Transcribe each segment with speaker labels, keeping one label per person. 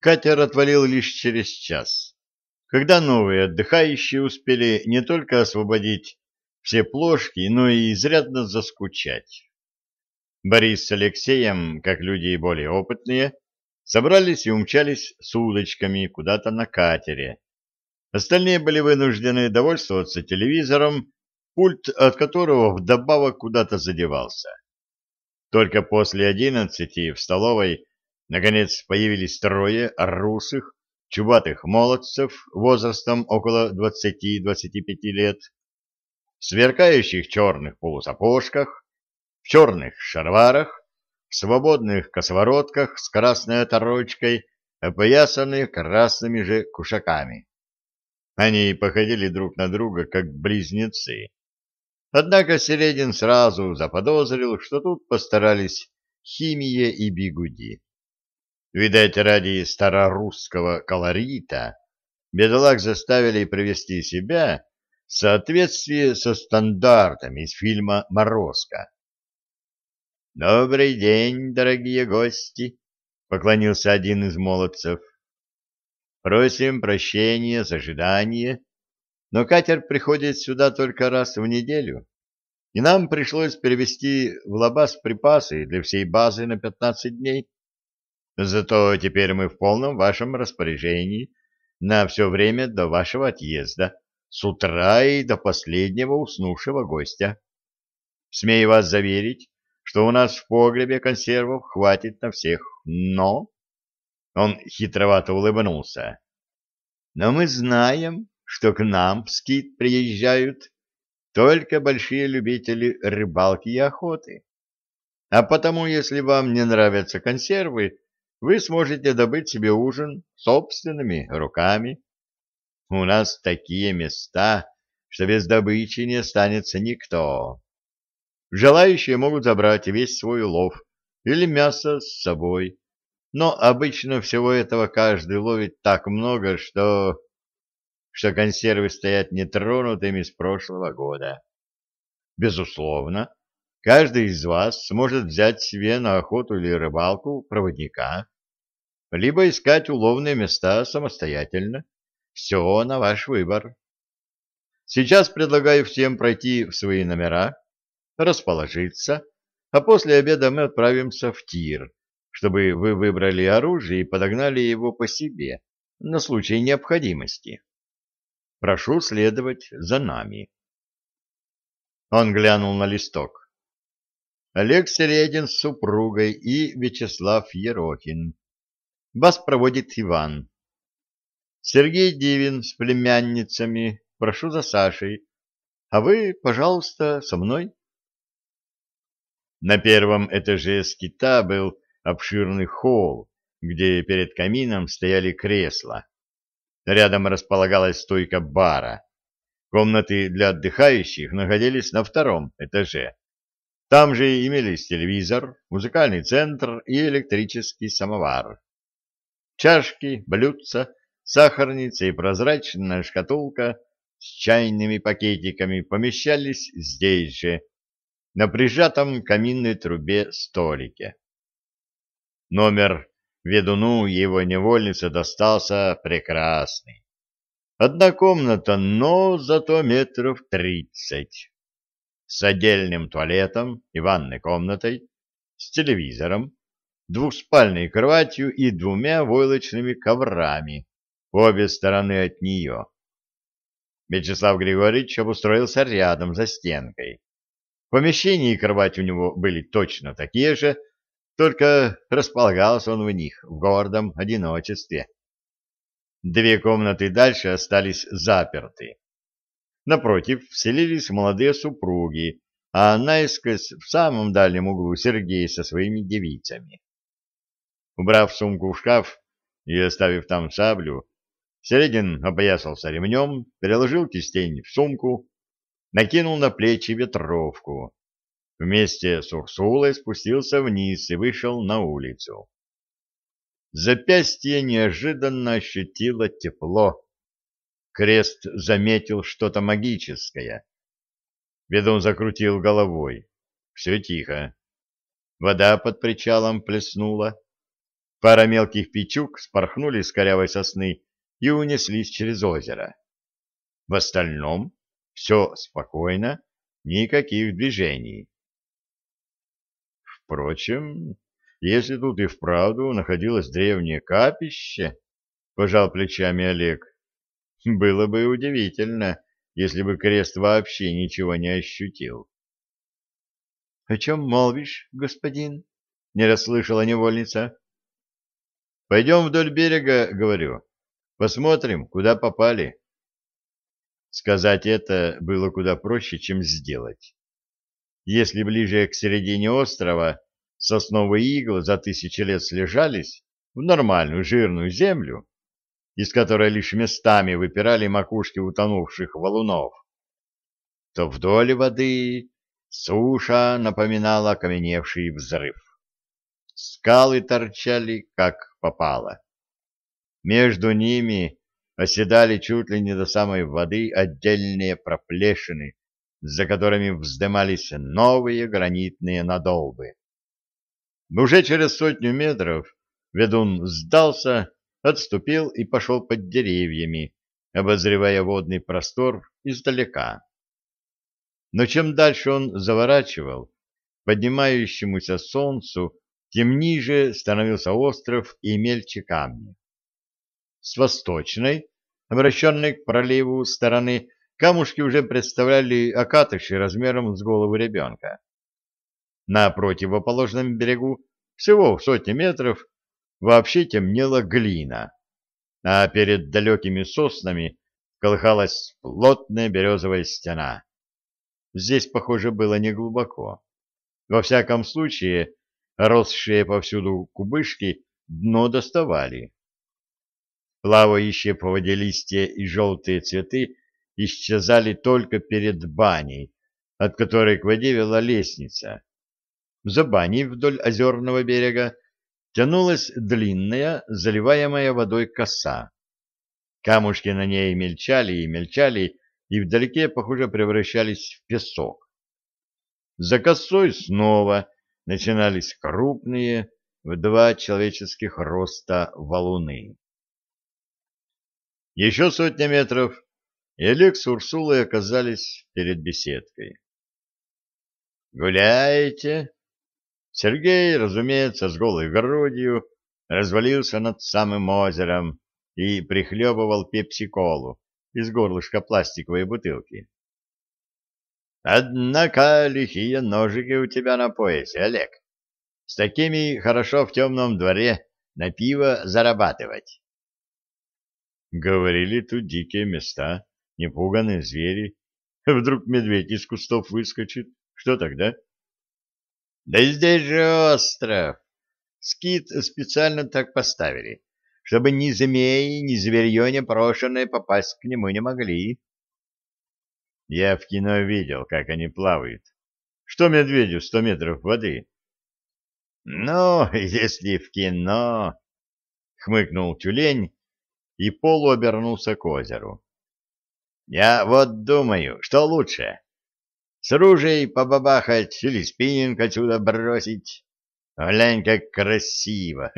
Speaker 1: Катер отвалил лишь через час, когда новые отдыхающие успели не только освободить все плошки, но и изрядно заскучать. Борис с Алексеем, как люди более опытные, собрались и умчались с удочками куда-то на катере. Остальные были вынуждены довольствоваться телевизором, пульт от которого вдобавок куда-то задевался. Только после одиннадцати в столовой наконец появились трое русых, чубатых молодцев возрастом около 20-25 лет, в сверкающих черных полусапожках, в черных шароварах, в свободных косоворотках с красной оторочкой, опоясанные красными же кушаками. Они походили друг на друга, как близнецы. Однако Середин сразу заподозрил, что тут постарались химия и бигуди. Видать, ради старорусского колорита бедолаг заставили привести себя в соответствии со стандартами из фильма «Морозко». «Добрый день, дорогие гости!» — поклонился один из молодцев. «Просим прощения за ожидание, но катер приходит сюда только раз в неделю, и нам пришлось перевести в Лабаз припасы для всей базы на 15 дней. Зато теперь мы в полном вашем распоряжении на все время до вашего отъезда, с утра и до последнего уснувшего гостя. Смею вас заверить, что у нас в погребе консервов хватит на всех, но...» Он хитровато улыбнулся. «Но мы знаем, что к нам в скит приезжают только большие любители рыбалки и охоты. А потому, если вам не нравятся консервы, вы сможете добыть себе ужин собственными руками. У нас такие места, что без добычи не останется никто. Желающие могут забрать весь свой улов или мясо с собой, но обычно всего этого каждый ловит так много, что что консервы стоят нетронутыми с прошлого года. Безусловно, каждый из вас сможет взять себе на охоту или рыбалку проводника, либо искать уловные места самостоятельно. Все на ваш выбор. Сейчас предлагаю всем пройти в свои номера, расположиться, а после обеда мы отправимся в тир, чтобы вы выбрали оружие и подогнали его по себе на случай необходимости. Прошу следовать за нами. Он глянул на листок. Олег Середин с супругой и Вячеслав Ерохин. Вас проводит Иван. Сергей Дивин с племянницами. Прошу за Сашей. А вы, пожалуйста, со мной. На первом этаже скита был обширный холл, где перед камином стояли кресла. Рядом располагалась стойка бара. Комнаты для отдыхающих находились на втором этаже. Там же имелись телевизор, музыкальный центр и электрический самовар. Чашки, блюдца, сахарница и прозрачная шкатулка с чайными пакетиками помещались здесь же, на прижатом каминной трубе столике. Номер ведуну его невольнице достался прекрасный. Одна комната, но зато метров тридцать. С отдельным туалетом и ванной комнатой, с телевизором, двухспальной кроватью и двумя войлочными коврами в обе стороны от нее. Вячеслав Григорьевич обустроился рядом, за стенкой. Помещение и кровать у него были точно такие же, только располагался он в них в гордом одиночестве. Две комнаты дальше остались заперты. Напротив вселились молодые супруги, а наискось в самом дальнем углу Сергей со своими девицами. Убрав сумку в шкаф и оставив там саблю, Середин опоясался ремнем, переложил кистень в сумку, накинул на плечи ветровку. Вместе с Урсулой спустился вниз и вышел на улицу. Запястье неожиданно ощутило тепло. Крест заметил что-то магическое. Ведун закрутил головой. Все тихо. Вода под причалом плеснула. Пара мелких печук спорхнули с корявой сосны и унеслись через озеро. В остальном все спокойно, никаких движений. Впрочем, если тут и вправду находилось древнее капище, пожал плечами Олег, было бы удивительно, если бы крест вообще ничего не ощутил. — О чем молвишь, господин? — не расслышала невольница. — Пойдем вдоль берега, — говорю. Посмотрим, куда попали. Сказать это было куда проще, чем сделать. Если ближе к середине острова сосновые иглы за тысячи лет слежались в нормальную жирную землю, из которой лишь местами выпирали макушки утонувших валунов, то вдоль воды суша напоминала окаменевший взрыв. Скалы торчали, как попало. Между ними оседали чуть ли не до самой воды отдельные проплешины, за которыми вздымались новые гранитные надолбы. Уже через сотню метров ведун сдался, отступил и пошел под деревьями, обозревая водный простор издалека. Но чем дальше он заворачивал, поднимающемуся солнцу, тем ниже становился остров и мельче камни. С восточной, обращенной к проливу стороны, камушки уже представляли окатыши размером с голову ребенка. На противоположном берегу, всего в сотни метров, вообще темнела глина, а перед далекими соснами колыхалась плотная березовая стена. Здесь, похоже, было неглубоко. Во всяком случае, росшие повсюду кубышки дно доставали. Плавающие по воде листья и желтые цветы исчезали только перед баней, от которой к воде вела лестница. За баней вдоль озерного берега тянулась длинная, заливаемая водой коса. Камушки на ней мельчали и мельчали, и вдалеке, похоже, превращались в песок. За косой снова начинались крупные, в два человеческих роста валуны. Еще сотня метров, и Олег с Урсулой оказались перед беседкой. «Гуляете?» Сергей, разумеется, с голой грудью развалился над самым озером и прихлебывал пепси-колу из горлышка пластиковой бутылки. «Однако лихие ножики у тебя на поясе, Олег. С такими хорошо в темном дворе на пиво зарабатывать». Говорили, тут дикие места, непуганные звери. Вдруг медведь из кустов выскочит. Что тогда? Да здесь же остров. Скит специально так поставили, чтобы ни змеи, ни зверье непрошенное попасть к нему не могли. Я в кино видел, как они плавают. Что медведю сто метров воды? Ну, если в кино, хмыкнул тюлень и полуобернулся к озеру. Я вот думаю, что лучше, с ружей побабахать или спиннинг отсюда бросить. Глянь, как красиво,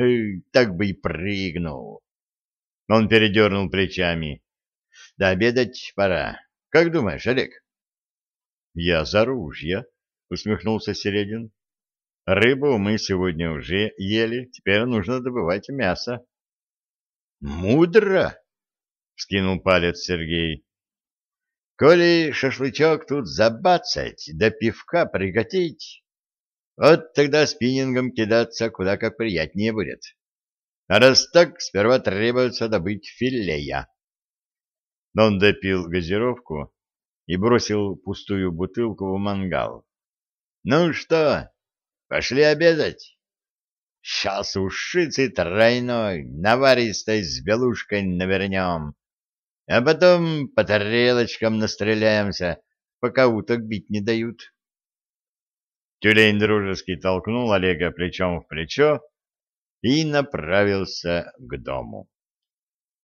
Speaker 1: так бы и прыгнул. Он передернул плечами. Да обедать пора. Как думаешь, Олег? Я за ружья, усмехнулся Середин. Рыбу мы сегодня уже ели, теперь нужно добывать мясо. Мудро, вскинул палец Сергей. Коли шашлычок тут забацать, да пивка приготить, вот тогда спиннингом кидаться куда как приятнее будет. А раз так, сперва требуется добыть филея. Но он допил газировку и бросил пустую бутылку в мангал. — Ну что, пошли обедать? Сейчас ушицы тройной, наваристой с белушкой навернем, а потом по тарелочкам настреляемся, пока уток бить не дают. Тюлень дружески толкнул Олега плечом в плечо и направился к дому.